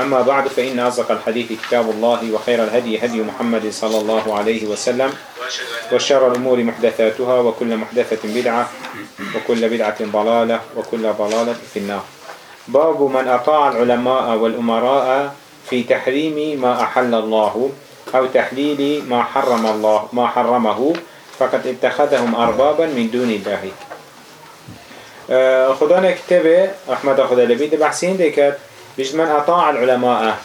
أما بعد فإن أصدق الحديث كتاب الله وخير الهدي هدي محمد صلى الله عليه وسلم وشر الأمور محدثاتها وكل محدثة بدعة وكل بدعة ضلالة وكل ضلالة في النار. باب من أطاع العلماء والأمراء في تحريم ما أحل الله أو تحليل ما حرم الله ما حرمه فقد اتخذهم أربابا من دون الله. آه، خدانا كتابه رحمة خدا لبيد بحسين ديكت. بيجد من أطاع العلماء.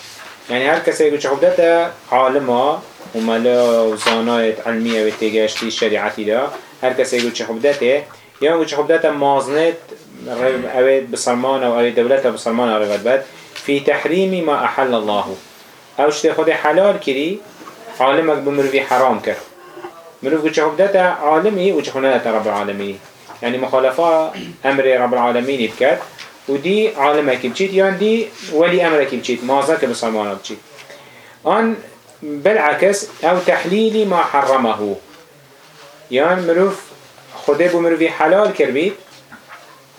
يعني هر كسي يقول شخبدتا عالما وملا وزانايت علمية وتيجاشتي الشريعتي دا هر كسي يقول شخبدتا يا يقول شخبدتا مازنت اوید بسلمان أو اوید دولت بسلمان روید بد في تحريم ما أحل الله. أو شته خود حلال كري عالمك بمروي حرام كر. مروف قد شخب داتا عالمي و شخونه داتا رب العالمين. يعني مخالفة أمر رب العالمين بكت ودي عالمك بجيت يعني دي ولي أمرك بجيت مازك بسلمان بجيت أن بالعكس أو تحليل ما حرمه. يعني مروف خده بمروي حلال كربيت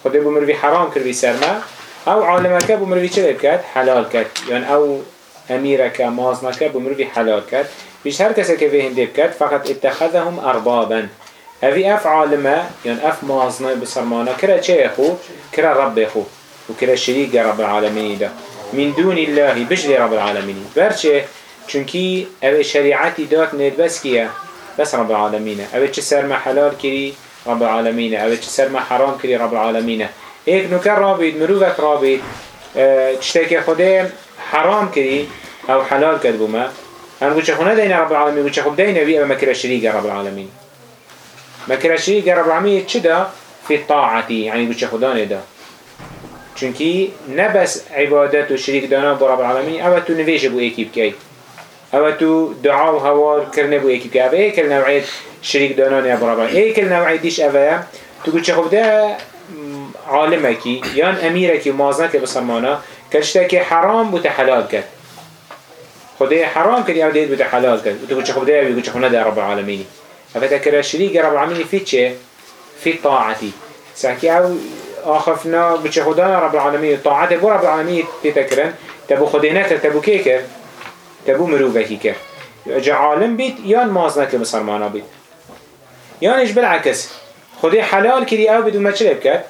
خدا بو مروی حرام کرد سرما او عالمك بو مروی چه کرد حلال کرد یعنی او امیرك مازنك بو مروی حلال کرد بیش هر که به هنده کرد فقط اتخذهم اربابا. اوی اف عالمه یعنی اف مازنه بسرمانه کرا چه خو کرا رب خو و کرا شریک رب العالمین ده من دون الله بجلی رب العالمین برچه؟ چونکی أو شریعتی دات نید بس کیه؟ بس رب العالمینه. أو چه سرما حلال کری؟ رب العالمين أو سر ما حرام كري رب العالمين ايك نوكر رابط مروفك رابط آه تشتكي خده حرام كري أو حلال كدبو ما هم قلت خونه دين رب العالمين قلت خب دين بي اما كرا شريك رب العالمين ما شريك رب العالمين چدا في طاعتي يعني قلت خدانه ده چونكي نبس عبادت و شريك دانا بو رب العالمين او تو نويش بو ايكي بكي او تو دعا و هوار کرنه بو ايكي بكي او ايكل نوعيت شريك دانان يا برابر ايه كل نوعي ديش اوه چه خب ده عالمكي يان اميركي ومازنك بسرمانا كشتاكي حرام بوتا حلال كد خده حرام كد يعود بوتا حلال كد وتقول چه خب ده يقول چه خب ده رب العالمين افتكر شريك رب العالمين في چه في طاعتي. ساكي او آخفنا بچه خدانا رب العالمين طاعته بو رب العالمين تتكرن تبو خده نكر تبو كي كر تبو مروفكي كر جا عالم بيت يان مازنك بسرمانا بيت. يانش بالعكس؟ خدي حلال كدي او بدون ما تشرب كد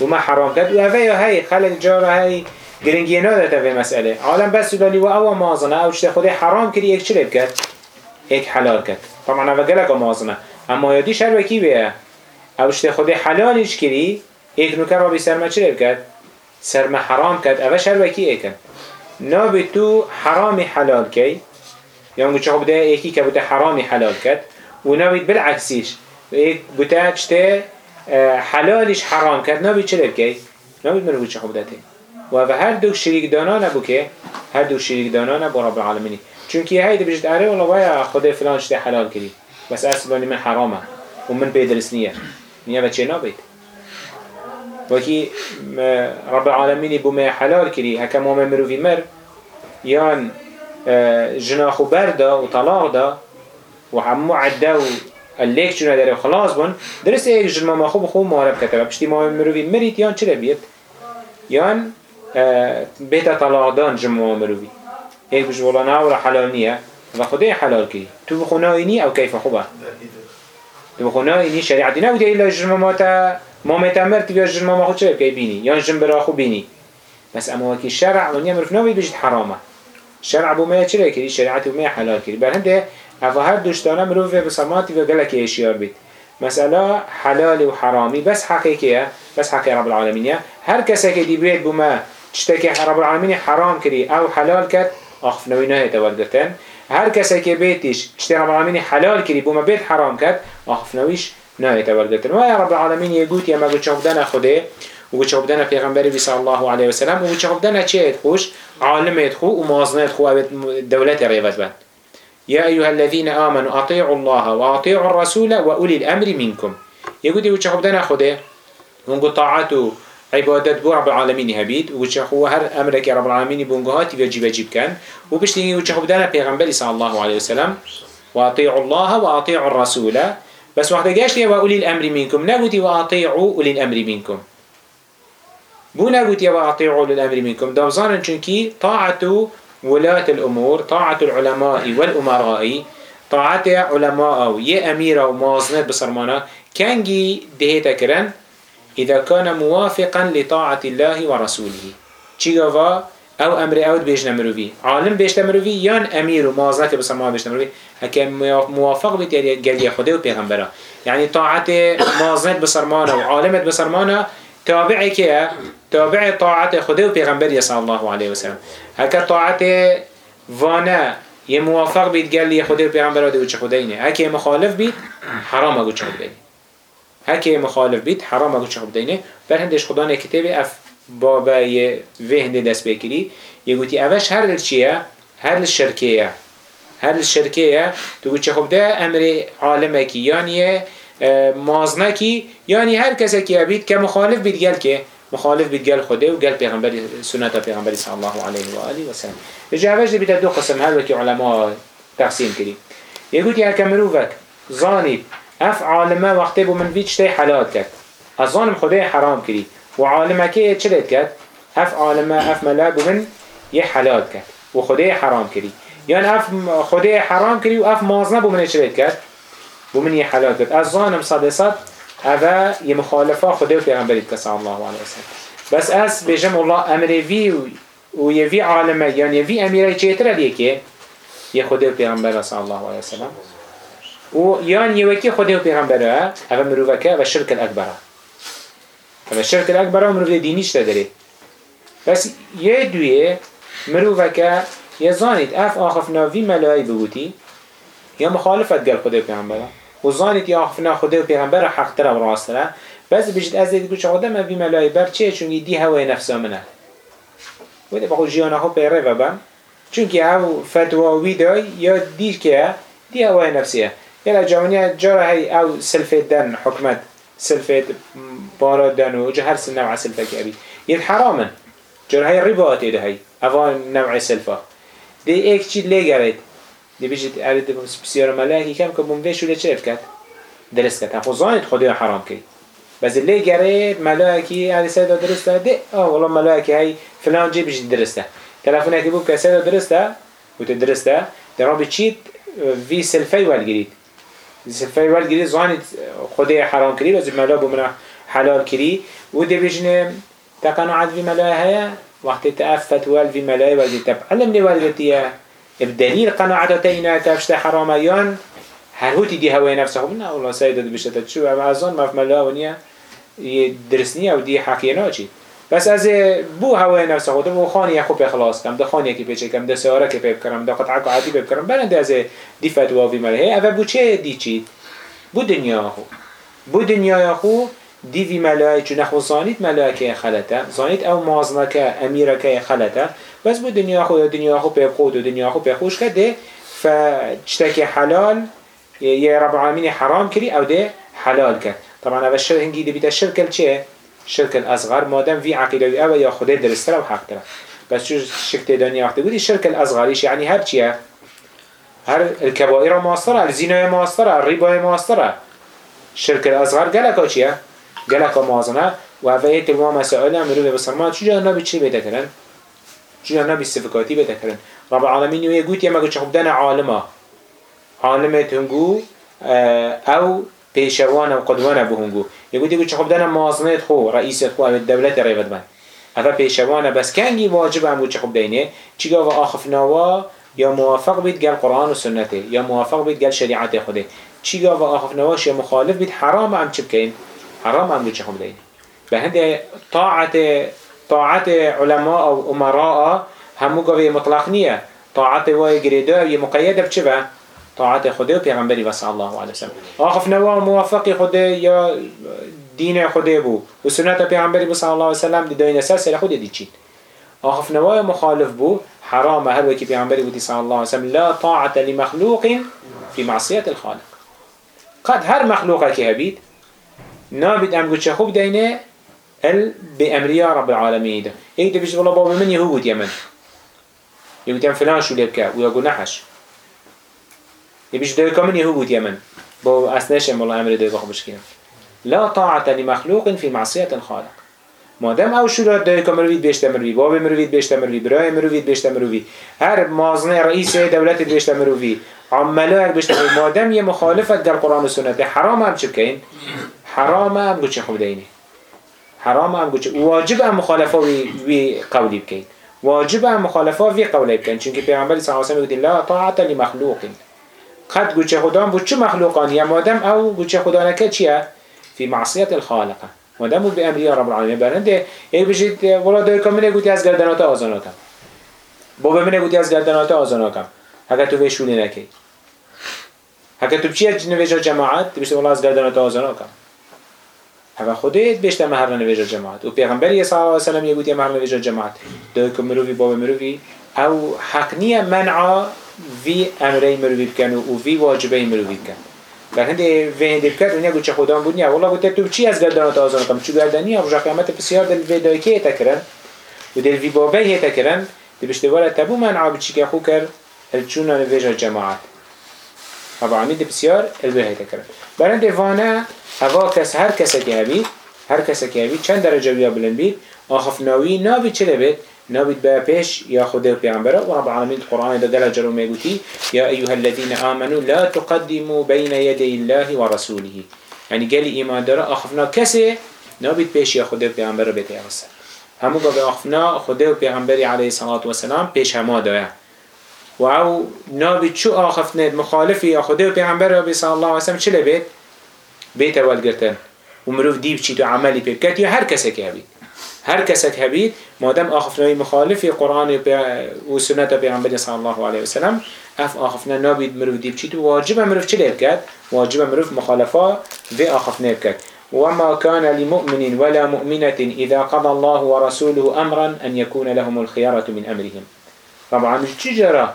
وما حرام كد وهذا هاي خلق جارة هاي گرنگی نداره في مسئله. عالم بس دلی و او مازنه. او چه خودی حرام کردی یک چرب کرد؟ یک حلال کرد. طبعا او گلک مازنه اما یادی شر وکی بیه؟ او چه خودی حلالش کردی یک نوکر را بی سرما چرب کرد؟ سرما حرام کرد. او شر وکی ایکن؟ نابی تو حرامی حلال کی؟ یا چه خود یکی که بوده حرامی حلال کرد. و نابید بالعکسیش. بوده چته حلالش حرام کرد. نابید چه لبکی؟ نابید مرو چه خوب داته و هر دو شریک دانا نبو که هر دو شریک دانا نبو رب العالمینی. چونکه هایی بجد اره والله بایا خدا فلان چته حلال کردی. بس اصلا من حرامه. و من بیدرس نیه. نیه بچه نابید؟ وكي رب العالمين بما حلال كري هكا موما مروفي مر يان جناخو بردا وطلاق دا عدا و الليك چونه داره خلاص بون درست ایک جنما ما خوب خوب معرب کتبه پشتی ما مروی مرید یان چرا بیت یان بیت طلاق دان جنما مروی ایک ولا ناورا حلال نیه و خدای حلال کی تو بخونای نی او کیف خوبه تو بخونای نی شریعتی نبوده ایلا جنما تا ما متمر تبیا جنما ما خود چرا کی بینی یان جن برا خو بینی بس اما وکی شرع و نیا مرف نوی بجد حرامه شرع بو چرا کری شریعتی بو ما حلال کری بر هنده افا هر دوشتانه مروفه و گلک اشیار بید. مسألة حلال و حرامي بس حقيقية بس حقيقة رب العالمين هر كسا كدي بيت بما تشتكي رب العالمين حرام كري أو حلال كت نهي تولدتن هر کسی که بیتش چتی رب العالمین حلال کری بوم بیت حرام کرد آخف نویش نه تولدتن و رب العالمین یه گوت یا مگو چهودن خوده و گو چهودن پیغمبری صلی الله علیه و سلم و گو چهودن چه خوش؟ عالم خو و مازنه خو دولت ریوت بند. يا أيها الذين آمنوا أطيعوا الله وأطيعوا الرسول وأولي الأمر منكم يقول يقول شخبدنا خده ونقول طاعته عبادت بو رب العالمين هبيت وشخو هر أمرك رب العالمين بونجهات يجيب يجيب كان. وبشتي وشخبدنا بيغمبر صلى الله عليه وسلم وأطيعوا الله وأطيعوا الرسول. بس وقت جاش يا وأولي الأمر منكم نقولي وأطيعوا أولي الأمر منكم بو نقولي وأطيعوا أولي الأمر منكم دوزانا چونكي طاعته ولاة الأمور طاعة العلماء والأمراء طاعة علماء يه أميرة ومازنة بصرمانة كانجي دهيتا كرن إذا كان موافقا لطاعة الله ورسوله. چيغوا أو أمر اوت بيجنا مروفي عالم بيجنا مروفي يان امير ومازك بسما بيجنا مروفي هكا موافق بيت يلي خده وبيغمبرا يعني طاعة مازك بسرمانه وعالمة بسرمانه تابعي كيا تابعي طاعة خده وبيغمبر صلى الله عليه وسلم هكا طاعة فانا يموافق بيت قال لي خده وبيغمبره دي وچه هكا مخالف بيت حرام أقول چه خده اینه هکا مخالف بید حرام اگو چه خدا اینه بر هندش خدا نه کتاب اف بابا یه وهنده دست یه گوتی اوش هر چیه؟ هر شرکیه. هر شرکیه. تو چه خدا امر عالمه کی یعنی مازنکی. یعنی هر کسی که بید که مخالف بید گل که مخالف بيت قال خده وقال پیغمبر سنة پیغمبر صلى الله عليه وآله وسلم الجوابش دي بيتا دو قسم هل وكي علماء تقسيم كري يقول يا كمروفك ظانب اف عالمه وقته بو من فيتش تي حلال كت الظانم خده حرام كري وعالمه كي چلت كت اف عالمه اف ملا بو من يه حلال كت وخده حرام كري يعني اف خده حرام كري واف مازنه بو من چلت كت بو من يه حلال كت الظانم صد صد هذا يمخالفه خده وبيغمبر صلى الله عليه وسلم بس اس بيجم الله امر في ويفي عالمه. يعني يفي اميره چيتر ليكي يخده وبيغمبر صلى الله عليه وسلم و يان يوكي خده وبيغمبره هذا مروفكه والشرك الأكبر هذا الشرك الأكبر ومروف دينيش تدري بس يدوية مروفكه يزانت اف آخفنا في ملاي بوتي يا مخالفة قال خده وبيغمبره و زانید یا خفنا خدا و پیغمبر حق تر و تره. بس بجد از دید گوش خدا ما بی ملای بر چه چون دی هوای نفسا منه. و دی بخو جیانا خو پیره و بم چون که او فتوا وی دای یا دی که دی هوای نفسیه. یلا جوانی جاره هی او سلفه دن حکمت سلفه بارا دن و جه هر نوع سلفه که ابی ید حرامن. جاره هی رباته ده هی. اوان نوع سلفه دی ایک چی لگرید دی بیشت ارد بسیار ملاکی کم که بوم ویشو چه کرد درست کرد خو زانید خدا حرام کرد بس اللي جري ملاكي هذه سيدة درسته دي اه والله ملاكي هاي فلان جي بيجي درسته تلفون هكي بوك سيدة درسته وتدرسته ده رابي تشيت في سلفي والجريد سلفي والجريد زانت خدي حرام كري بس ملا بمنا حلال كري ودي بيجن تقنعت في ملا هيا وقت تأفت وال في ملا والجري تب علمني والجريتيه بدليل قناعته تينا تفشت حراميان هر هوتي دي هواي نفسه من الله سيدة بشتت شو أما أظن ما في ملا ونيا درسني أو دي حكينا شيء بس از بو هوای نفس خود بو خانی خوب خلاص کم ده خانی کی پیچه کم ده سیاره کی پیپ کردم ده قطعه عادی پیپ کردم بلند از دی فتوا وی مله اوه بو چه دی چی؟ بو دنیا خو. بو دنیا خو دی وی چون خو زانیت ملائکه خلته زانیت او مازنکه امیرکه خلته بس بو دنیا خو دنیا خو پیپ خود و دنیا خو پیپ خوش کده فچتک حلال يا رب العالمين حرام كري او ده حلال كر طبعا هذا الشرك هنجي ده بيتا الشرك الچه الشرك الأصغر مادام في عقيدة او يا خده درستره و حق تره بس شو الشرك تداني وقت بودي الشرك الأصغر يعني هر چيه هر الكبائر ماستره الزنا ماستره الربا ماستره. الشرك الأصغر قالك چيه قالك موازنه و هفه تلوا مسائل امرو بسرمان چجا نبي چي بيتا كرن چجا نبي استفقاتي بيتا كرن رب العالمين يقول يما قلت خب دانا عالمه عالمت هنگو او پیشوان و قدوان بو هنگو یکو دیگو چه خب دانا مازنت خو رئیست خو او دولت ریفت من اوه پیشوان بس کنگی واجب هم چه خب دینه چیگا و آخف نوا یا موافق بید گل قرآن و سنته یا موافق بید گل شریعت خوده چیگا و آخف نواش یا مخالف بید حرام هم چه بکین حرام هم چه خب دینه به هنده طاعت طاعت علماء او امراء همو قوي مطلق نية طاعت وای گریده و مقیده بچه طاعت خدا و پیغمبری وصل الله علیه وسلم. آخف نوا موافق خدا یا دین خدا بو. و سنت پیغمبری وصل الله علیه وسلم دی داین اساس خود دی چید آخف نوا مخالف بو حرام هر وكي پیغمبری بودی الله علیه وسلم لا طاعت لمخلوق في معصية الخالق. قد هر مخلوقه که هبید نابد ام گوشه خوب دینه ال بأمريا رب العالمين ده إيه ده بيجي من يهود يمن يقول يم فلان شو لبكا ويقول نحش يبيش ده كمان يهود يمن بو أسناش والله أمر ده بخبش كده لا طاعة لمخلوق في معصية الخالق ما دام او شو ده كمرويد بيشت مروي باب مرويد بيشت مروي براي مرويد بيشت مروي هر مازنه رئيس دولت بيشت مروي عملاء بيشت مروي ما دام يه مخالفة در قرآن والسنة حرام هم چكين حرام هم خب دينه حرام هم گوچه. واجب هم مخالفه وی, قولی بکن. واجب هم مخالفه وی قولی بکن. چون که پیغمبر صلی الله علیه و سلم لا طاعت لمخلوق. قد گوچه خدا هم چه مخلوقان؟ یا مادم او گوچه خدا نکه چیه؟ فی معصیت الخالق مادم به امری رب العالمین برنده. ای بجید ولا دای کامل گوتی از گردنات آزاناتم. بابا من گوتی از گردنات آزاناتم. اگر تو وشونی نکی. اگر تو چی از نویجا جماعت؟ بشه والله از گردنات آزاناتم. هوا خودت بیشتر مهر نویج جماعت. و پیغمبری صلی الله علیه و سلم یه گویی مهر نویج جماعت. دوی که مروی باب مروی. او حق نیه منع وی امره مروی بکن و وی واجبه مروی بکن بر هنده وی هنده بکرد ونیا گوچه خدا بود نیا. والله گوته تو چی از گردانات آزان کم چو گردانی هم رجا قیامت بسیار دل وی دای که تکرن. و دل وی بابه هی تکرن. دی بشتوار تبو منع بچی که خو کر الچون نویج جماعت. طبعا دی بسیار الوه هی تکرن بر هنده وانه هوا کس هر کس که هبید هر کس که هبید چند درجه بیا بلند بید؟ آخف ناوی چه لبید؟ نابد بها بيش يا خدير بيعنبرة ورب العالمين القرآن ده دلع جرم يقولي يا أيها الذين آمنوا لا تقدموا بين يدي الله ورسوله. يعني قال إيمان دره أخفنا كسي نابد بيش يا خدير بيت بيتي عصر همو قبل أخفنا خدير بيعنبري عليه الصلاة والسلام بيش هما ده وعو نابد شو آخفنا مخالفي يا خدير بيعنبرة صلى الله عليه وسلم شلبيت بيت؟ والقرتن ومروف ديب شيتو عملي بيبكات يا هر كسي كهبي هر کسی که هبید مادم آخفنای مخالف قرآن و سنت پیغمبر صلی الله علیه وسلم. اف آخفنا نابید مروف دیب چید و واجب مروف چه لیب کرد؟ واجب مروف مخالفه و آخفنا کرد. وما كان لمؤمن ولا مؤمنة إذا قضى الله ورسوله أمرا أن يكون لهم الخيارة من أمرهم. طبعا مش تجرى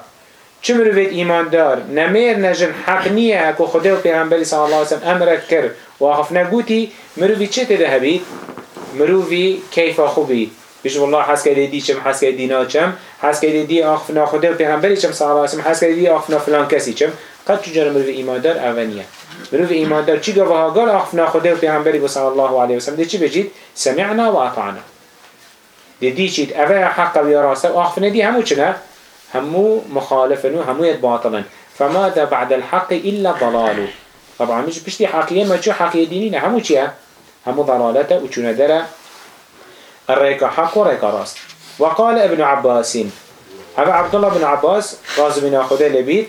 چه مروفید ایمان دار؟ نمیر نجن حق نیه. اکو خدا و پیغمبری صلی اللہ علیہ وسلم امرت کر و آخف نگوتی مروفی چه تده هبید؟ مروفی کیفا خوبی؟ بیش والله حس کرده دی حس کرده دی حس کرده دی آخفنا خدا و پیغمبری چم صلی اللہ علیہ وسلم حس کرده دی آخفنا فلان کسی چم؟ قد چجور مروفی ایمان دار اولیه مروفی ایمان دار چی گوه گار آخفنا خدا و پیغمبری صلی اللہ علیہ وسلم دی چی بجید؟ سمعنا و اطعنا. دی دی چید حق و یا راسته. آخفنا دی همو چنه؟ همو مخالفن و همو باطلا فماذا بعد الحق إلا ضلاله طبعا مش بشتي حقيقية ما شو حقيقية دينين همو چيا همو ضلالته وچونه دره. الريكا حق وريكا راست. وقال ابن عباس هذا عبد الله بن عباس راز من أخذه لبيت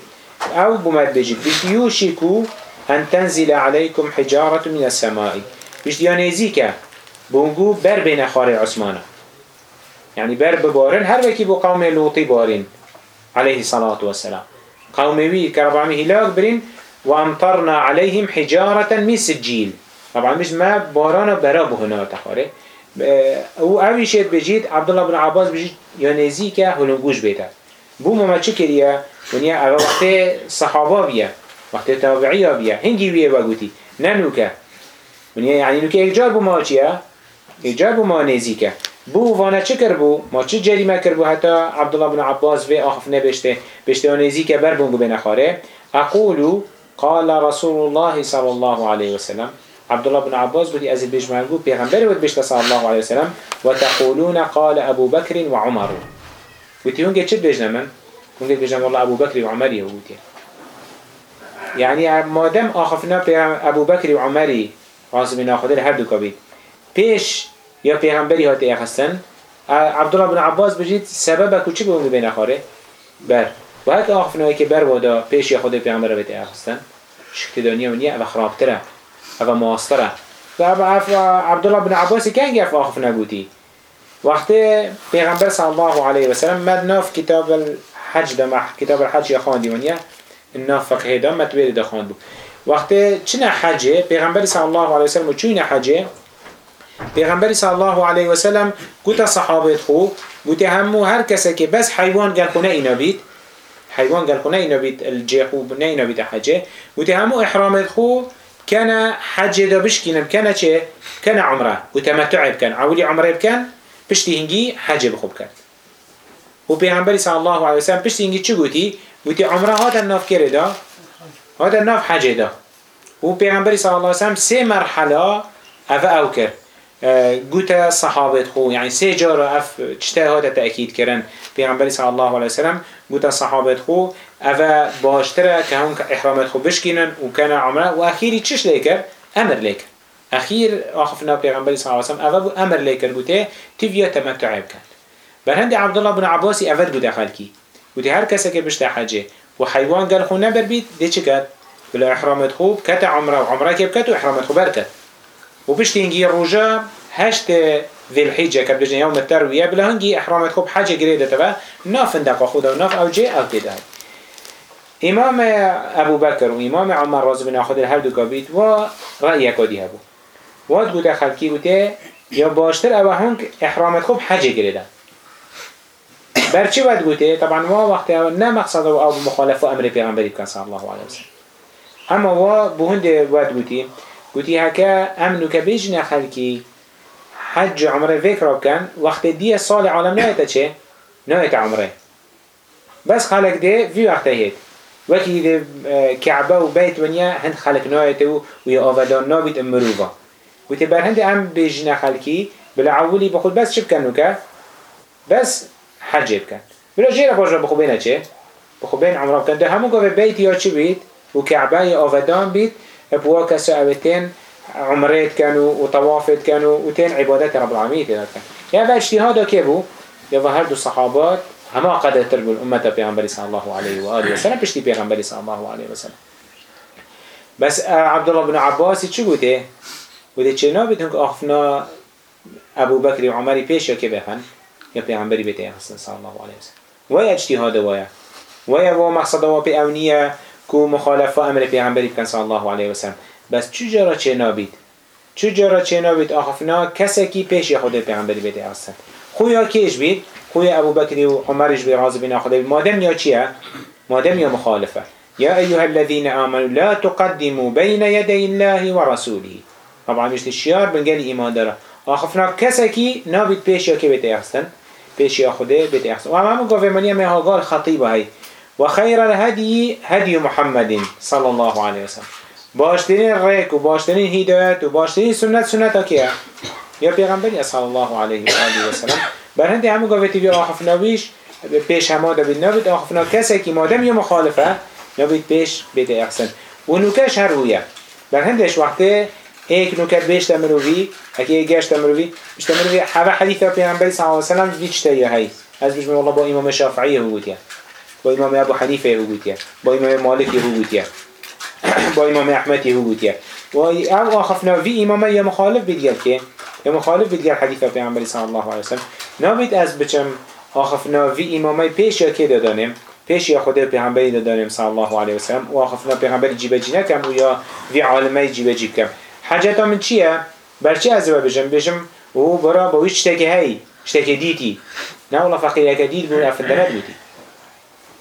أو بمد بجد يوشكو أن تنزل عليكم حجارة من السماء. بيش ديانيزيك بونجو بر بين خاري يعني بر ببارن هر وكي بو قوم لوطي بارين عليه الصلاة والسلام قومي كربعمي هلاك برين وأمطرنا عليهم حجارة من سجيل طبعا مش ما بارانا برابو هنا تخاره. او اوی شد بجید عبدالله بن عباس بجید یا نزی که هلنگوش بیتا بو ما چه کریه؟ ونیا او وقت صحابه بیا وقت تابعی بیا هنگی بیه بگوتی ننو که ونیا یعنی نو که اجار بو ما چیه؟ اجار بو ما نزی که. بو وانا چه کر بو؟ ما چه جریمه کر بو؟ حتی عبدالله بن عباس و آخف نبشته. بشته آنیزی که بر بونگو بنخاره. اقولو قال رسول الله صلى الله عليه وسلم عبد الله بن عباس بدي أزل بيجمعه بيغمبر ود بيشتا صلى الله عليه وسلم وتقولون قال أبو بكر وعمر وتي هونجي تشد بيجنا من؟ بيجنا والله أبو بكر وعمر يهودي يعني ما دام آخفنا أبو بكر وعمر عاصمين آخذ هر دو كبير بيش یا پیغمبری هاتی اخستن. عبدالله بن عباس بجید سبب کو چی بونگو بین بر. و هک آخفنایی که بر وادا پیش یا خود پیغمبر بیتی اخستن. شکتدانی و نیه و خرابتره. و معاصره و عبدالله بن عباس کنگی اف آخف نگوتی. وقت پیغمبر صلی الله علیه و سلم مد ناف کتاب الحج ده کتاب الحج یا خواندی ونیا ناف فقه ده متویل ده خواند وقت چنه حجه پیغمبر صلی الله علیه و سلم حجه پیغمبر صلی الله علیه و سلم گوت صحابه خو گوت همو هر کسی که بس حیوان گل خونه اینا بید حیوان گل خونه اینا بید الجیخو نه اینا بید حجه خو كان حج دا بشكينم كان شيء كان عمرة. وتمتع بكن عولي عمرة بكن بشتي هنجي حج بخوب كن وبيغمبر صلى الله عليه وسلم بشتي هنجي شو قوتي قوتي عمرة هذا الناف كردا هذا الناف حج دا وبيغمبر صلى الله عليه وسلم سي مرحلة أفا أوكر گوتا صحابت خو يعني سه جارة اف چته هاتا تأكيد کرن پیغمبری صلی الله علیه وسلم. گوتا صحابت خو اوه باشتره که هون احرامت خو بشكينن و كان عمره و اخیری چش لیکر؟ امر لیکر اخیر آخفنا پیغمبری صلی الله علیه وسلم اوه امر لیکر گوته تیویا تمتع بکن برهند عبدالله بن عباسی اول گوته خلکی. گوته هر کسی که بشته حجه و حیوان گل خو نبر بید ده چه کرد؟ بلا احرامت خوب کت عمره و عمره که بکت و احرامت خوب برکت. و بشتی اینگی روژا هشت ذي الحجة كبدجن يوم التروية بلا هنجي إحرامت خوب حاجة قريدة تبا ناف اندقا خودا وناف أو جي أو كده إمام أبو بكر وإمام عمر رضي بن أخذ الهر دو كابيت و رأي كودي هبو. واد قوتا خلقي قوتا يا باشتر أبا هنك إحرامت خوب حاجة قريدة برچی باید گوته طبعا وا وقتی نه مقصد او مخالفه امر پیغمبری صلی الله علیه وسلم اما وا بهند باید گوتی گوتی هکا امنو که بیجن خلکی حج عمره فکر کن وقت دی سال عالم نهیتا چه؟ نهیتا عمره بس خلق ده في وقت هيك وكي ده كعبة وبيت ونيا هند خلق نهيته ويا آودان نابيت امروفا وتبر هند ام بيجنا خلقي بالعولي بخود بس شب كنو بس حج بکن بلا جیره باش بخو بینه چه؟ بخو بین عمره بکن ده همون گفت بیت یا چی بید؟ و کعبه یا آفدان ابوا سعبتين عمرات عمريت كانوا وطوافت كانوا وتين عبادات رب العالمين يعني تدار يا يعني اجتهاده كيبو يظهر دو الصحابات هما قد تربو الأمة بيغنبري صلى الله عليه وآله وسلم بشتي بيغنبري صلى الله عليه وسلم. بس آه، عبد الله بن عباس چه بوده؟ بوده چه نابد آخفنا أبو بكر وعمر پیش یا که بخن یا پیغنبری بيته صلى الله عليه وسلم. ويا اجتهاد ويا. ويا و مقصد اونيه کو مخالف امر پیغمبری کن صلی الله علیه وسلم. بس چجورا چه نابید چجورا چه نابید آخفنا کسی کی پیش خود پیغمبری بیت احسن خویا کیش بید؟ خوی ابو بکری و عمرش بی راضی بین خدا مادم یا چیه؟ مادم یا مخالفه؟ يا أيها الذين آمنوا لا تقدموا بين يدي الله ورسوله طبعا مش الشيار بنقال إيمان داره. آخفنا كسكي نابد بيش يا كي بيتأحسن پیش یا بیت احسن و همه گفته منی همه هاگال خطیبه هی و خیر الهدی هدی محمد صلی الله علیه وسلم. باشترین ریک و باشترین هدایت و باشترین سنت سنت ها کیه؟ یا پیغمبری صلی الله علیه و آله و سلم بر هندی همه گفته بیا آخف نویش پیش همه دا نبید. آخف نو کسی که مادم یا مخالفه نبید پیش بیت احسن و نوکش هر رویه. بر هندش وقتی هيك نكت بيش تمروي هكي جاش تمروي مش تمروي حبا حديثة بيعنبري صلى الله عليه وسلم بيش تيا هاي از بيش من با إمام الشافعي هو با إمام أبو حنيفة هو قوتيا با إمام مالك هو قوتيا با إمام أحمد هو قوتيا و أو آخفنا في إمام يا مخالف بيدير كي يا مخالف بيدير حديثة بيعنبري صلى الله عليه وسلم. نابد از بچم آخفنا في إمامي پیش یا که دادانیم؟ پیش یا خود پیغمبری دادانیم صلی الله علیه و سلم و آخفنا پیغمبری جیبه جی نکم و یا وی عالمه جیبه جیب کم حاجتا من چیه؟ برچی از بجم؟ بجم و برا با هیچ شتکی هی شتکی دیتی. نه والله فقیره که دید بون افندنه بودی.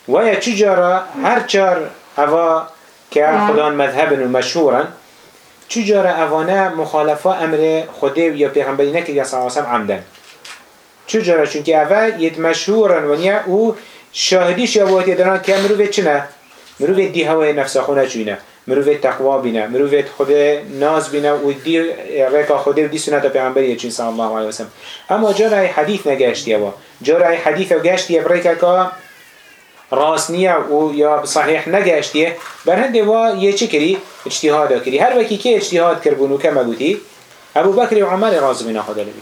و یا چجارا هر چار اوا که خدان مذهبن و مشهورن چجارا اوانه مخالفه امر خوده یا پیغمبری نکر یا صلی عمدن. چجارا چونکه اوا ید مشهورن و نیا او شاهدیش یا باید دارن که مروه چنه مروه دی هوای نفس خونه چونه مروفت تقوا بینه مروفت خود ناز بینه و دی رکا خود و دی سنت پیغمبری چین صلی الله علیه وسلم اما جا رای حدیث نگشتی و جا رای حدیث و گشتی برکا که راست نیه و یا صحیح نگشتیه بر هنده و یه چی کری؟ اجتهاد کری. هر وکی که اجتهاد کربونو که مگوتی؟ ابو بکر و عمر راز بینه خدا لبی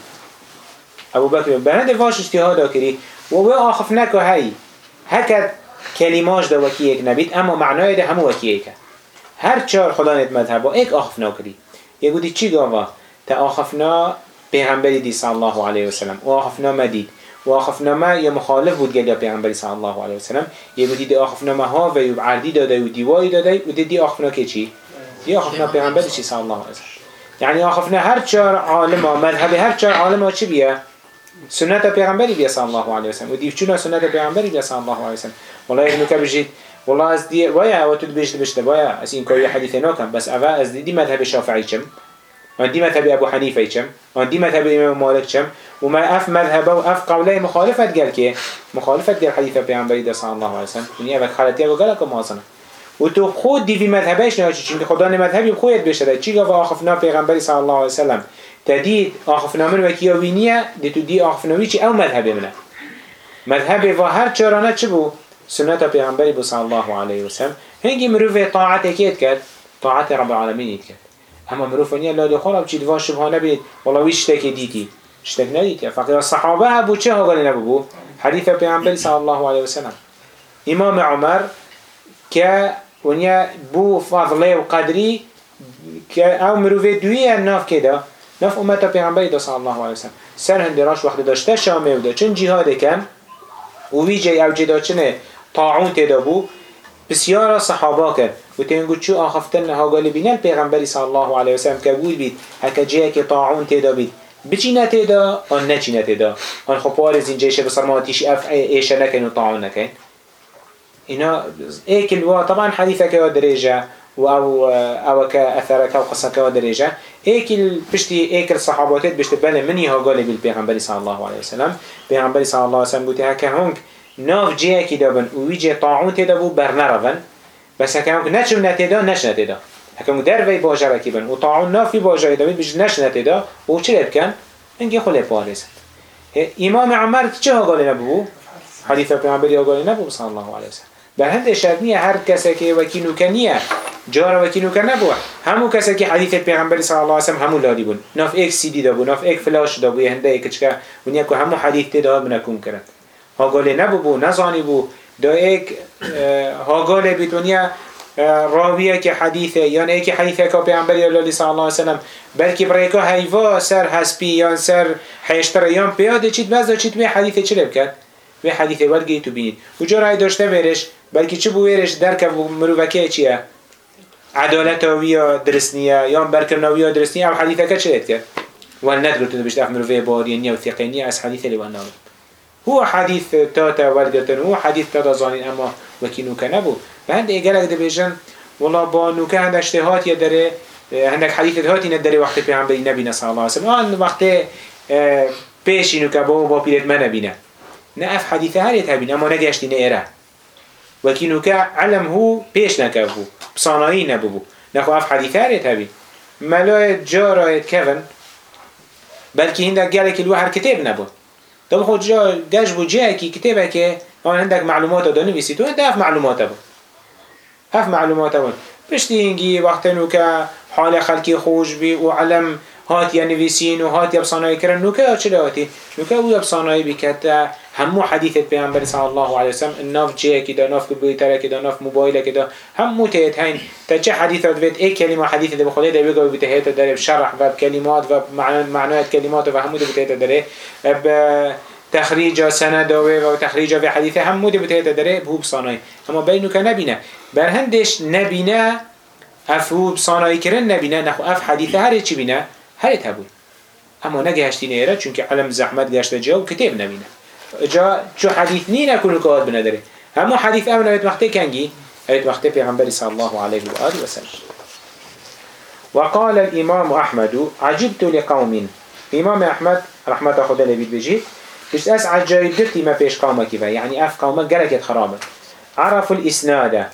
ابو بکر بر هنده واش اجتهاد کری. و و آخف نکو هی. هکت دا وکی یک نبید اما معنای ده همو وکی ایکه. هر چهار خدا نت مذهب ایک آخفنا کری. یه گودی چی گاوا؟ تا آخفنا پیغمبری دی صلی الله علیه و سلم. و آخفنامه دید و آخفنامه یا مخالف بود گل یا پیغمبری صلی الله علیه و سلم یه بودی دی آخفنامه ها و یوب عردی داده و دیوایی داده. و دی آخفنا که چی؟ دی آخفنا پیغمبری چی صلی الله علیه و سلم یعنی آخفنا هر چهار عالم ها مذهب هر چهار عالم ها چی بیه؟ سنت پیغمبری بیه صلی الله علیه و سلم و دیو چون سنت پیغمبری بیه صلی الله علیه و سلم والله اینو که بجید والله از دی ویا او تو بيشت بيشت ویا از این کاری حدیث نکم بس اول از دی مذهب شافعی چم؟ آن دی مذهب ابو حنیفه چم؟ آن دی مذهب امام مالک چم؟ و ما اف مذهب و اف قوله مخالفت قال که مخالفت قال حدیث پیامبری ده صلی الله علیه و سلم یعنی اول خالتی اگه قال که مازنه. و تو خود دی في مذهبش نه چون خدا نه مذهبی خودت بشه چی گفت آخفنا پیغمبری صلی الله علیه و سلم تدید آخفنا من وکیا وینیه دی تو دی آخفنا چی؟ او مذهب منه. مذهب و هر چرانه چه بو؟ سنت پیغمبری بو الله علیه و سلم هنگی مروف طاعت کیت کرد؟ طاعت رب العالمین کرد. اما مروف نیا لالی خورا چی دوان شبه نبید والله وی شتک دیدی. شتک ندید فقط الصحابه ابو چه ها گلی نبو حدیث پیغمبری صلی الله علیه و سلم. امام عمر که ونیا بو فضله و قدری که او مروف دوی ناف کده ناف امت پیغمبری دا صلی الله علیه و سلم. سر هندراش وقت داشته شامه و دا. چون جهاد کن و ویجه او جدا چنه؟ طاعون تدا بو بسیار صحابه کرد و تنگو چو آخفتن ها گالی بینن پیغمبری صلی الله علیه و سلم که بود بید هکا جه که طاعون تدا بید بچی نتدا آن نچی نتدا آن خب پارز این جیشه بسرماتیشی اف ایشه نکن و طاعون نکن. اینا ایکل و طبعا حدیثه که درجه و او او که اثر که قصه که درجه ایکل پشتی ایکل صحاباتت بشت بله منی ها گالی پیغمبری صلی الله علیه و سلم پیغمبری صلی الله علیه و سلم گوتی هکا هنگ ناف جيه كي دابن. ويجي طاعون تدابو برنرفن بس هكا نچم نتدا نش نتدا هكا در في باجر كيبن وطاعون ناف في باجر دابن بيج نش نتدا و چه بكن انجي خله پارس امام عمر چه قال نبو حديث پیغمبر قال نبو صلى الله عليه وسلم. به هند شرطنیه هر کسی که وکیلو کنیه جار وکیلو کن نبوه همو کسی که حدیث پیغمبر صلی الله علیه وسلم همو لادی بون ناف ایک سی دی دابو ناف ایک فلاش دابو هنده ایک چکه. ونیا که همو حدیث تدا بنکون کرد. هاگاله نبو بو نزانی بو دا ایک هاگاله بیتونیا راویه که حدیثه. یا نه که حدیثه که پیامبر الله صلی الله علیه وسلم بلکه برای که هیوا سر حسبی یا سر حیشتر یا پیاده چیت مزدا چیت می حدیثه چه کرد؟ و حدیثه ورگی تو بینید. کجا رای داشته ورش بلکه چه بو ورش درک مروکه چیه؟ عدالت ویا درسنیه یا برکرنا ویا درسنیه او حدیثه که چه کرد؟ و ندگرت تو بشت افمروه بارینیه و ثقینیه از حدیثه لیوان هو حديث تاتا والدتن هو حديث تاتا اما وكي نوكا نبو بهند ايقالك دي بيجن والله با نوكا هند اشتهات يدري هندك حديث هاتي ندري وقت پیغمبر نبي صلى الله عليه وسلم آن وقت پیشی نوکا با با پیرت من نبینه. نه اف حدیثه هر یت هبین اما نگشتی وکی نوکا علم هو پیش نکبو بصانایی نبو نخو اف حدیثه هر یت هبین ملای جارایت کون بلکه هندک گلک الو هر کتاب نبود. تو خود جا گش بو جه کی کتابه که آن هندک معلومات دانی ویسی تو هف معلومات بود. هف معلومات بود. پشتی اینگی وقتی نو که حال خلقی خوش بی و علم هات یا نویسین و هات یا کرن نو که چه هاتی نو که او بصانایی بکت همو حدیث پیامبر صلی الله علیه وسلم ناف جه کی ناف کمپیوتر کی دا ناف موبایل کی دا همو تهت هین تا چه حدیث دوید ای کلمه حدیث ده بخوده ده بگو بتهت داره شرح و کلمات و معنای کلمات و همو ده بتهت داره ب تخریج سند و تخریج و حدیث همو ده بتهت داره بهو بصانایی اما بینو که نبینه بر هندش نبینه افو بصانایی کرن نبینه نخو اف حدیث هر چی بینه هر تبود اما نگهشتی نیره چون که علم زحمت گشت جا و کتاب نبینه جا شو حديث نينا كل الكوات بندري همو حديث أمن أبيت مختي كنجي أبيت مختي بيغنبري صلى الله عليه وآله وسلم. وقال الإمام أحمد عجبت لقوم. إمام أحمد رحمة خدا لبيت بيجي أسعى أس عجبت ما فيش قومك يعني أف قومة قلت خرامة عرفوا الإسناد.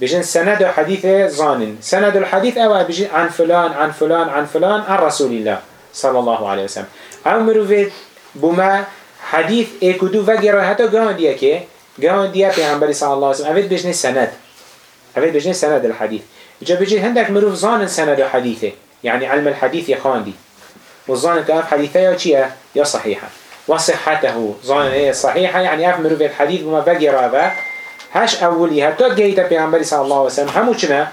بجن سند حديث ظان سند الحديث أو بجن عن فلان عن فلان عن فلان عن رسول الله صلى الله عليه وسلم. عمرو بما حديث اكدو وگره حتی گان دیا که دیا پیغمبری صلی الله علیه و اوید بجنه سند. اوید بجنه سند الحديث جا بجي هندك مروف ظان سند حديثه يعني علم الحديث يخاندي والظان كاف حديثه يا چيه يا صحيحة وصحته ظان صحيحة يعني اف مروف الحديث بما بقي رابا هش اولي حتى جيت پیغمبر صلى الله عليه وسلم همو چنا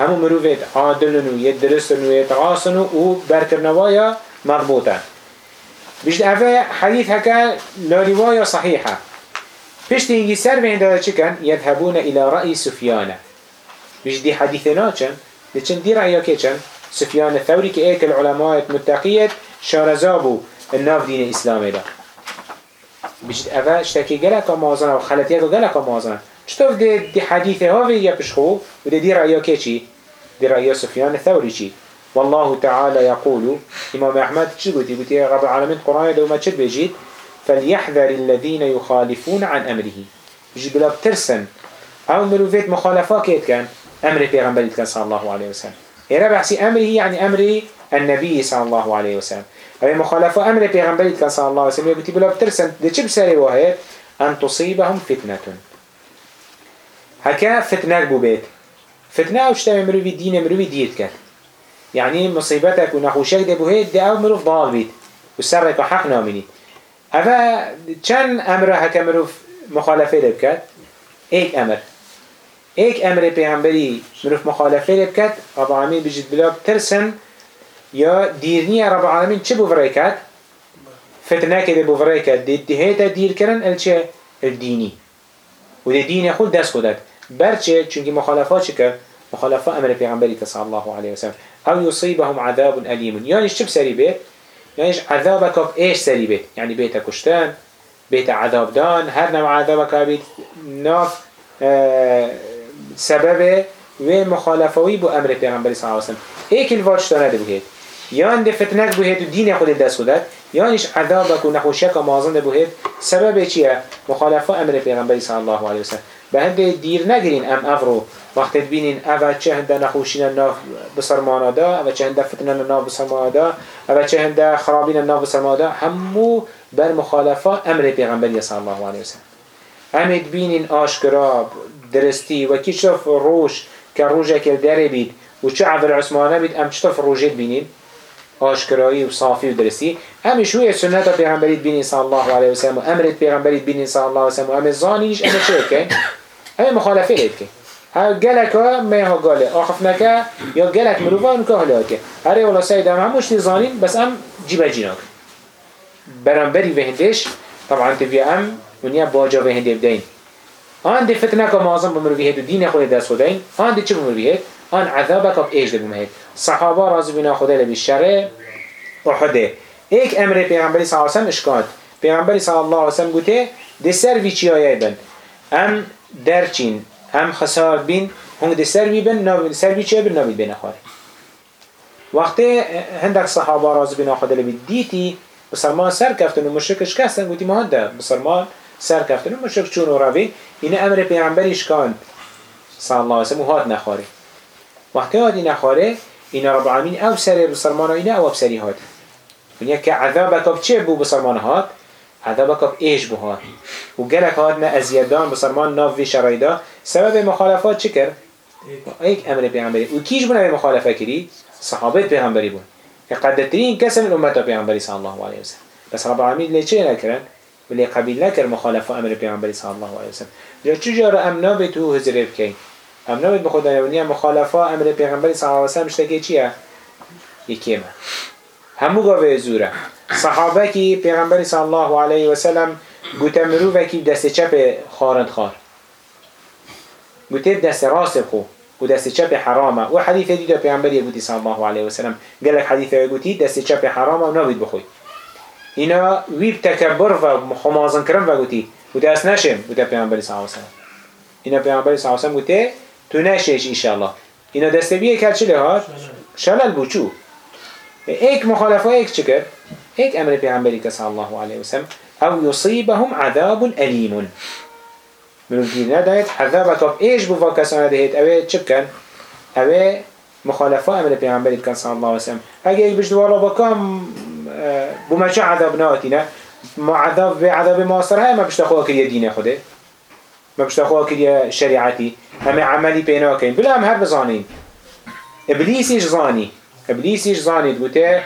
همو مروف عادلن و يدرسن و يتغاصن و بركرنوايا مربوطة بجد أفا حديث هكا لا رواية صحيحة بيش تيجي سر بين دادا چكن يذهبون إلى رأي سفيان بجد دي حديثنا چن؟ لچن دي رأيك چن؟ سفيان الثوري كأيك العلماء المتقية شارزابو الناف دين الإسلام ده بجد أفا اشتكي قلق مازنا وخلطيك قلق مازنا چطور دي, دي حديثه هاوي يبشخو ودي دي رأيك چي دي رأي سفيان الثوري والله تعالى يقول إمام أحمد قلت؟ يا رب العالمين القرآن لو ما تشد بيجيت فليحذر الذين يخالفون عن أمره. بيجي بلا بترسن أو مروفيت مخالفة كيت كان؟ أمر بيغنبري كان صلى الله عليه وسلم. هنا بحسي أمره يعني أمر النبي صلى الله عليه وسلم. أي مخالفة أمر بيغنبري كان صلى الله عليه وسلم. قلت بلا بترسن دي چه بسري وهي؟ أن تصيبهم فتنة. هكا فتنة ببيت فتنة أو شتى مروفي دين مروفي ديت كان. يعني مصيبتك ونخوشك ده بوهيد ده أو مروف ضال بيت. وسرك حق نامني هذا كان امره هكا مروف مخالفة لبكت إيك أمر. إيك أمر پیغمبری مروف مخالفة لبكت رب العالمين بجد بلاب ترسن يا ديرني رب العالمين چه بوفره کت فتنة که ده بوفره ده هيدا دير كرن الچه الديني وده ده خود دست خودت. برچه؟ چونکه مخالفه چه کرد مخالفه أمر پیغمبری تصالح الله عليه وسلم. أو يصيبهم عذاب أليم. يعني شو بسري بيت؟ يعني عذابك إيش سري بيت؟ يعني بيت كشتان بيت عذاب دان هر نوع عذابك بيت ناف آه سبب و مخالفوي بو أمر پیغمبر صلى الله عليه وسلم ايك الواج تانه ده بهيت يان ده فتنك بهيت و دين خود دست خودت يانش عذابك و نخوشك مازن ده بهيت سبب چيه مخالفة أمر پیغمبر صلى الله عليه وسلم به هنده دیر نگرین ام افرو. وقت بینین اوه چه هنده نخوشین ناف بسرمانا دا اوه چه هنده فتنه ناف بسرمانا دا اوه چه هنده خرابین ناف بسرمانا دا همو بر مخالفه امر پیغمبری صلی الله علیه وسلم امید بینین آشکرا درستی و کی شف روش که روشه که داره بید و چه عبر عثمانه بید ام چطف روشت بینین آشکرایی و صافی و درستی. همه شوی سنت پیغمبری بینین صلی الله علیه وسلم و امرت پیغمبری بینین صلی الله علیه وسلم و همه زانیش همه چه که همه مخالفه که گلک ها می ها گاله آخف نکه یا گلک مروفا که حالا که هره ولا سید هم هموش نزانین بس هم جیبه جینا برام بری به هندش طبعا تبی هم ونیا باجا به هنده بدین آن دی فتنه که معظم بمروی هد و دین خود دست خودین آن دی چه بمروی آن عذابك اب ايش دبوم هيك صحابه راضي بنا خدا لبي الشرع وحده هيك امر پیغمبر صلی الله علیه و سلم اشکات پیغمبر صلی الله علیه و سلم گوته ده سر وی چیای بن ام درچین. ام خسار بین هنگ ده سر بن نو سر وی چیای بن نو بین خار وقتی هندک صحابه راضی بنا خدا لبی دیتی بسرمان سر کفتن و مشرکش کستن گوتی ما هنده بسرمان سر کفتن و مشرک چون و روی این امر پیغمبر اشکان. صلی الله علیه و هات نخاری وقتی هادی نخاره اینا رب العالمین او سر بسرمان اینا او بسری هات ونیا که عذابک اب چه بو بسرمان هات عذابک اب ایش بو هات و گلک هات نه ازیادان بسرمان ناف وی شرایدا سبب مخالفات امر پیغمبری. و کیش بنا مخالفه کری؟ صحابت پیغمبری بون که قدرترین کس من امت پیغمبری صلی الله علیه وسلم بس رب العالمین لی چه نکرن؟ ولی قبیل نکر مخالفه امر پیغمبری صلی الله علیه وسلم جا چجور امنا به تو هزره بکن؟ ام نبید بخدا یونیه مخالفه امر پیغمبری صلی الله علیه و سلم شتگی چیه؟ همو زوره. صحابه کی پیغمبری صلی الله علیه و سلم گوته مروفه کی دست چپ خارند خار. گوته دست راست خو و دست چپ حرامه و حدیث دیده پیغمبری گوتی صلی الله علیه و سلم. گلک حدیث گوتی دست چپ حرامه و نبید بخوی. اینا ویب تکبر و خمازن کرن و گوتی گوته اس نشم گوته پیغمبری صلی الله علیه و سلم. اینا پیغمبری صلی الله علیه و سلم گوته تو نشیش ایشالله اینا دسته بیه کرد چه لحاظ؟ شلل. بوچو ایک مخالفه ایک چه کرد؟ هيك أمر بيعمبرك صلى الله عليه وسلم. أو يصيبهم عذاب أليم. ملوكينا دايت عذابك. إيش بفاكسان دهيت أوي تشكن أوي مخالفة أمر بيعمبرك صلى الله عليه وسلم. أجي بجدوار بكم آه، بمشا عذاب ناتنا ما عذاب بعذاب ماصر هاي ما بشتاقوا كريا دين خده ما بشتاقوا كريا شريعتي. هم عملي بيناكين. بلا هم هر بزانين. إبليس إيش زاني؟ إبليس إيش زاني؟ دوته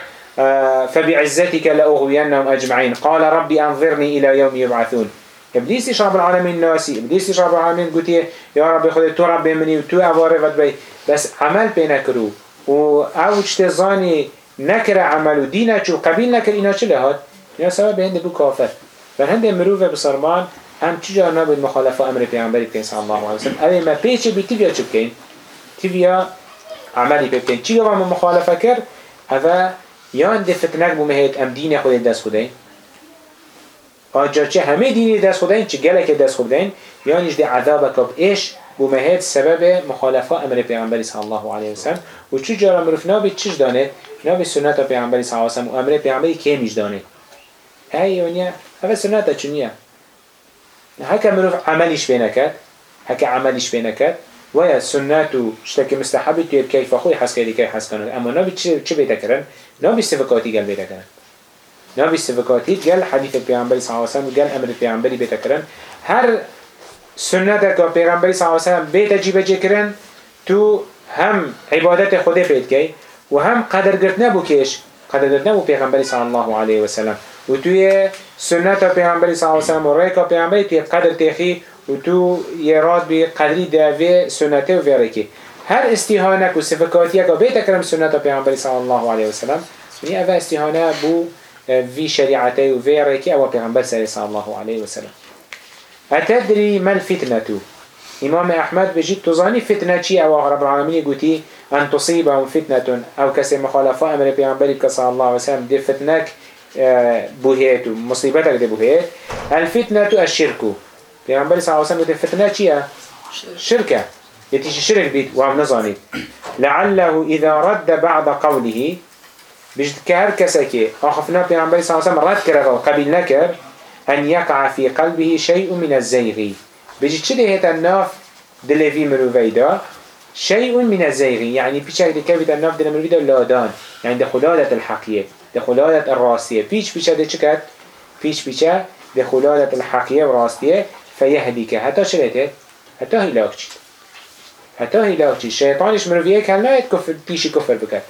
فبعزتك لأغوينهم أجمعين. قال ربي أنظرني إلى يوم يبعثون. إبليسيش رب العالمين ناسي. إبليسيش رب العالمين قلت يا رب خذ تو رب مني وتو أواري بي بس عمل بينكرو و أو تزاني نكر عمل ودينك وقبيل نكر إنا چه یا سبب هنده بو کافر. و هنده مروف بسرمان هم چجا نبود مخالفه امر پیغمبری بکن صلی الله علیه وسلم اوه ما پیچه بی تیویا چه بکن تیویا عملی بکن چی گوه مخالفه کرد؟ اوه یان ده فتنک بو مهید ام دین خود دست خوده آجا چه همه دینی دست خودین چه گلک دست خودین. یانیش ده عذاب کب ایش بو مهید سبب مخالفه امر پیغمبری صلی الله علیه وسلم. و چو جارا مروف نابی چش دانه؟ نابی سنت پیغمبری صلی الله علیه وسلم. و امر پیغمبری که میش دانه؟ اوه سنت چونیه هكا مروف عمليش بينكت هكا عمليش بينكت ويا سنات شتك مستحب تير كيف أخوي حس كذي كيف حس كانوا أما نبي شو شو بيتكرن نبي استفقاتي قال بيتكرن نبي استفقاتي قال حديث البيعنبري صلى الله عليه وسلم قال أمر البيعنبري بيتكرن هر سنتك البيعنبري صلى الله عليه وسلم بيت جيب جكرن تو هم عبادت خدا بيت كي وهم قدر قرت نبو كيش قدر قرت نبو بيعنبري صلى الله عليه وسلم. و توی سنت پیامبری صلی الله علیه و سلم و ریکا پیامبری توی قدر تخی و تو یه راد بی قدری دوی سنت و ویرکی هر استیهانک و صفکاتی که بیت کرم سنت پیامبری صلی الله علیه و سلم یعنی اوه استیهانه بو في شريعته وفيرك أو پیغمبر صلى الله عليه وسلم. أتدري ما الفتنة إمام أحمد بجد تظاني فتنة شيء أو رب العالمين قلتي أن تصيبهم فتنة أو كسي مخالفة أمر پیغمبر صلى الله عليه وسلم دي فتنك بوهيت ومصيبتك دي بوهيت الفتنة الشرك پیغمبر صلى الله عليه وسلم الفتنة چيا؟ شركة يتيش شرك بيت وهم نظاني لعله إذا رد بعض قوله. بجد كهر كسكي أخفنا پیغمبر صلى الله عليه وسلم رد كره قبل نكر أن يقع في قلبه شيء من الزيغ بجد چه دهت الناف؟ دلفي مروفيدا شيء من الزيغ يعني بيشك دي كيف الناف دل مروفيدا لادان. يعني دخلالة الحقية دخلالة الراسية بيش بيشا دي چكت بيش بيشا دخلالة الحقية والراسية فيهديك حتى شريته حتى هلاك جيت حتى هلاك جيت الشيطانش مروفيه كان لا يتكفر بيش كفر بكت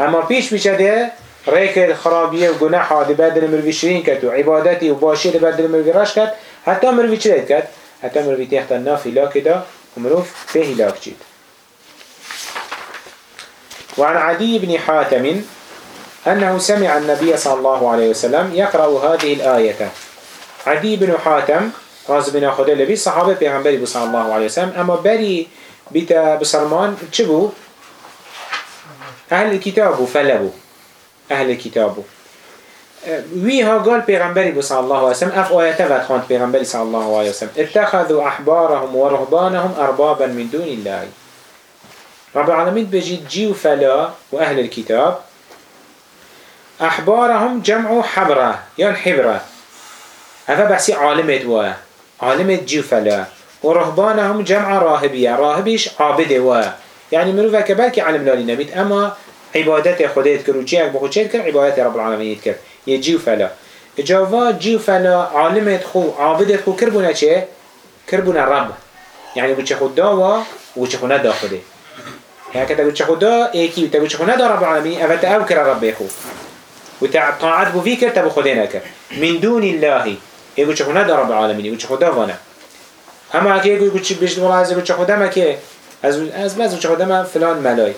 اما بيش بيشا دي ريك الخرابية وجناحة دي بدل مروفي شرين كت وعبادتي وباشي بدل مروفي رش كت حتى مروفي شريت كت حتى مروفي تيخت الناف هلاك ومروف فيه هلاك وعن عدي بن حاتم أنه سمع النبي صلى الله عليه وسلم يقرأ هذه الآية عدي بن حاتم راز بن خدا لبي صحابة پیغمبری بو صلی الله عليه وسلم. اما بری بیتا بسلمان چه بو؟ أهل الكتاب فلبو أهل الكتاب وی ها قال پیغمبری بو صلی الله علیہ وسلم. اف آیت ود خاند پیغمبری صلی الله علیہ وسلم. اتخذوا احبارهم و رهبانهم اربابا من دون الله. رب العالمين بجید جیو فلا وأهل الكتاب. أحبارهم جمعو حبرة یا حبرة. هذا بحسي عالمت وا عالمت جوفلا ورهبانهم جمع راهبية راهبيش عابد وا يعني مروفا كبالك علم لالي نبيت أما عبادت خديت كر وجيك بخود شيء كر عبادت رب العالمين يتكر يجيو فلا جاوا جيو فلا عالمت خو عابدت خو كربونا چه؟ كربونا رب. يعني بوچه خدا و وچه خو ندا خده كتا بوچه خدا ايكي وتا بوچه خو رب العالمين اوتا او كر رب خو. وطاعت بو فيكر تبو خدينا كر من دون الله يقول چه خدا رب العالمين يقول چه خدا وانا اما اكي يقول چه بيجد والله عز يقول چه از از بس چه خدا ما فلان ملاي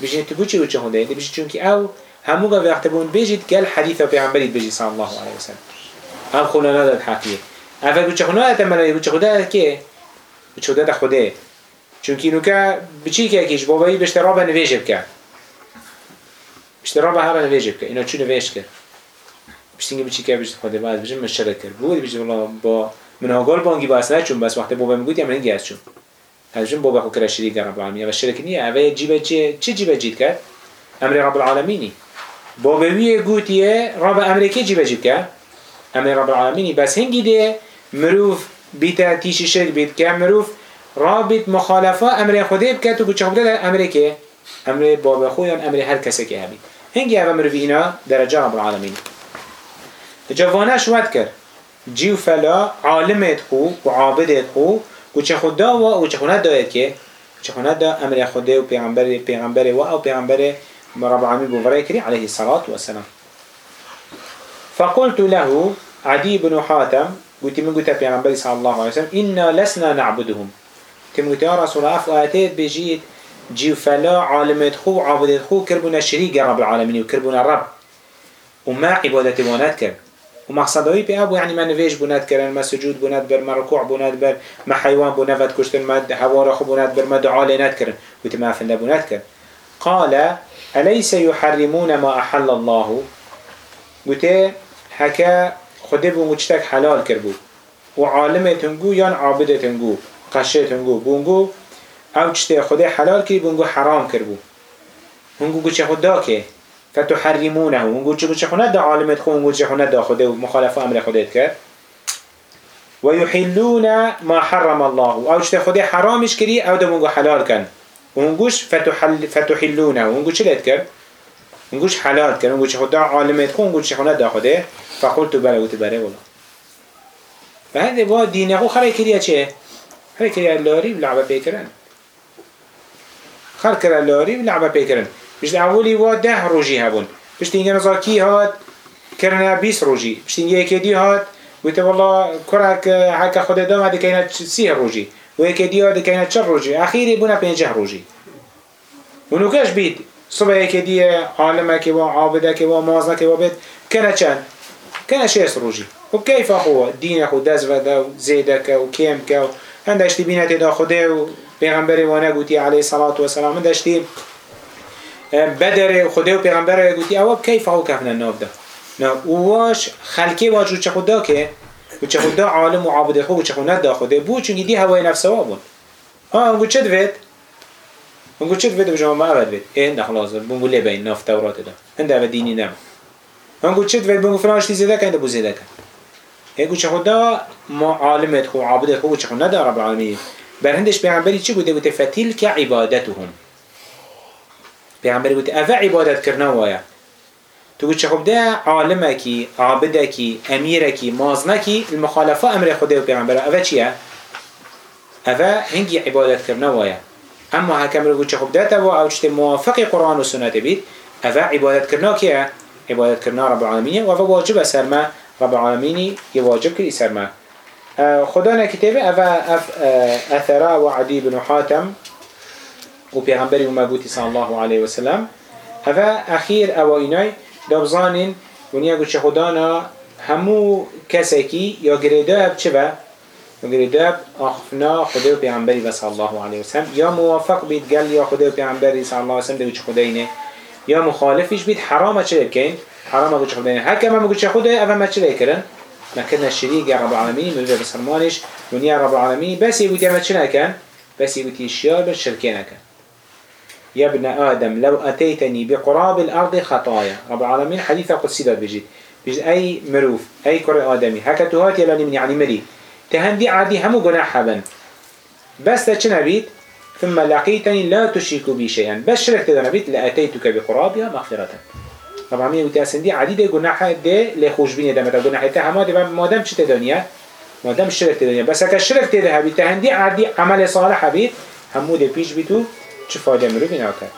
بيجي تبو چه چه خدا انت بيجي چونكي او همو قا وقت بون بيجد قال حديث پیغمبر بيجي صلى الله عليه وسلم هم خلنا داد حقيقه اول يقول چه خدا تا ملاي يقول چه خدا كي چه خدا خدا چونكي نوكا بچي كي كيش بابایی بشترابه نویجه بکن بشترابه هر نویجه بکن اینا چو نویش کرد؟ بشتینگه بچی که بشت خود بعد بجم مشترک کرد بود. بجم والله با من هاگال بانگی با اصلا چون بس بابا می‌گوید یا من گیاز چون هجم بابا خو کرد شریک رب العالمین و شرک نیه اوه جیبه چه چه جیبه جید کرد؟ امر رب العالمینی. بابا وی گوتیه رب امریکی جیبه جید کرد. امر رب العالمینی. بس هنگی ده مروف بیتا تیشی شرک بیت که مروف رابط مخالفه امر خدا بکرد. تو گوچه خدا امریکه. امر بابا خو یا امر هر کسی که همی هنگی اوه مروف اینا درجه رب العالمینی. جوانش ود کرد جیو فلا عالمت خو و عابدت خو و چه خدا و و چه خونه داید که چه خونه دا امر خدا و پیغمبر پیغمبر و او پیغمبر رب العالمین بوفره کری علیه الصلاة والسلام. فقلت له عدي بن حاتم قلت من قلت پیغمبر صلى الله عليه وسلم إنا لسنا نعبدهم. تم قلت يا رسول الله أفقاتيت بجيت جيو فلا عالمت خو عابدت خو كربنا شريك رب العالمين وكربنا رب. وما عبادة بونات كر ومقصدوي بي أبو يعني ما نفيش بونات كرن ما سجود بونات بر ما بونات بر ما حيوان بونات كشتن ما هوا رخو بونات بر ما دعاء لنات كرن وتما فند بونات كرن قال أليس يحرمون ما أحل الله؟ قلت هكا خده بو مجتك حلال كربو وعالمه تنگو يان عابده تنگو قشه تنگو بونگو او چته خده حلال كي بونگو حرام كربو هنگو گوچه خدا که فتحرمونه هنگو چه گوچه خونه دا عالمت خو هنگو چه خونه دا خده و مخالف امر خودت کرد. ويحلون ما حرم الله. او چته خده حرامش کری او دا حلال کن. و هنگوش فتحل فتحلونه. هنگو چه لید کرد؟ هنگوش حلال کرد. هنگو چه خدا عالمت خو چه خونه دا خده فقلت بله و تبره ولا فهذا هو دينه خلي كريا چه؟ خلي كريا لاري بلعبه بيكرن خل كرا لاري بلعبه بيكرن بيش اولی و ده روجي هبون. بيش تيجي نزاكي هات كرنا بيس روجي بيش تيجي كدي هات ويت والله كرك هكا خد دام هذا كينات سيه روجي ويكدي هذا كينات چر روجي اخيري بنا بينجه روجي ونوكاش بيت صبح يكدي عالمك وعابدك ومازنك وبيت كنا چند؟ كنا شيس روجي وكيف هو دينك ودزفة وزيدك وكيمك هندش تبينه تدا خده و پیغمبر وانه گوتی علیه الصلاة والسلام هندش تیم بدر خدا و پیغمبر گوتی او کیف او کفن ناف ده؟ نه واش خلکی واجو چه خدا که؟ و چه خدا عالم و عابد خود و چه خدا دا خدا بو چون دی هوای نفس ها بون ها اونگو چه دوید؟ اونگو چه دوید؟ جمع ما اول دوید. این نه خلاص بونگو لی بین ناف تورات ده. هنده او دینی نم اونگو چه دوید؟ بونگو فلانش تی زیده کنده بو زیده کن اگو چه خدا ما عالمت خو عابد خو و چه خدا دا رب بر هندش پیغمبری چی گوته گوته فتیل که عبادتهم. پیغمبر گوته اوه عبادت کرنا وایا تو گوچه خب ده عالمکی عابدکی امیرکی مازنکی المخالفه امر خدا و پیغمبر اوه چیه؟ اوه هنگی عبادت کرنا وایا اما هکم رو گوچه خب ده تبا او چته موافق قرآن و سنت بید. اوه عبادت کرنا کیه؟ عبادت کرنا رب العالمین و اوه واجب سرما رب العالمین یه واجب کری سرما خدا نكتبه أفا أف أثرا وعدي بن حاتم وبيغمبري ومبوتي صلى الله عليه وسلم. أفا أخير أو إناي دبزانين ونيا قلت خدانا همو كسكي يا قريداب چبا يا قريداب أخفنا خدا وبيغمبري صلى الله عليه وسلم. يا موافق بيت قال يا خدا وبيغمبري صلى الله عليه وسلم دوش خداينه يا مخالفش بيت حرام چه بكين حرام قلت خداينه هكذا ما قلت خدا أفا ما چه بكرن ما كنا الشريك رب العالمين من بس فرمانش ونيا رب العالمين بس يقول ما شنا كان بس يقول الشيار بالشركين كان يا ابن آدم لو أتيتني بقراب الأرض خطايا. رب العالمين حديث قدسي داد بجيت بجد أي مروف أي كرة آدمي. هكا هات يلاني من يعني مري تهندي عادي همو قناحة بن. بس تشنا بيت؟ ثم لقيتني لا تشرك بي شيئا. بس شركت دانا بيت لأتيتك بقرابها مغفرة. رب العالمين وتأسن دي عادي دي قناحة دي لخوش بيني دامتا قناحة تهما دي ما دام شت دنيا. ما دام شركت دنيا. بس هكا شركت دها بيت تهندي عادي عمل صالح بيت. همو دي بيش بيتو چه فایده مرو بینا کرد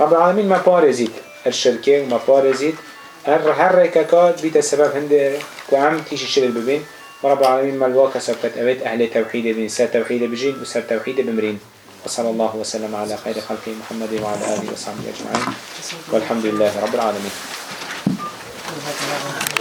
رب العالمین ما پارزید الشرکه ما پارزید هر هر رکاکات بیت سبب هنده که هم تیش شرک ببین. ورب العالمين ملواك سبكت أبيت أهل توحيد بين سر توحيد بجين وسر توحيد بمرين وصلى الله وسلم على خير خلقه محمد وعلى آله وصحبه أجمعين والحمد لله رب العالمين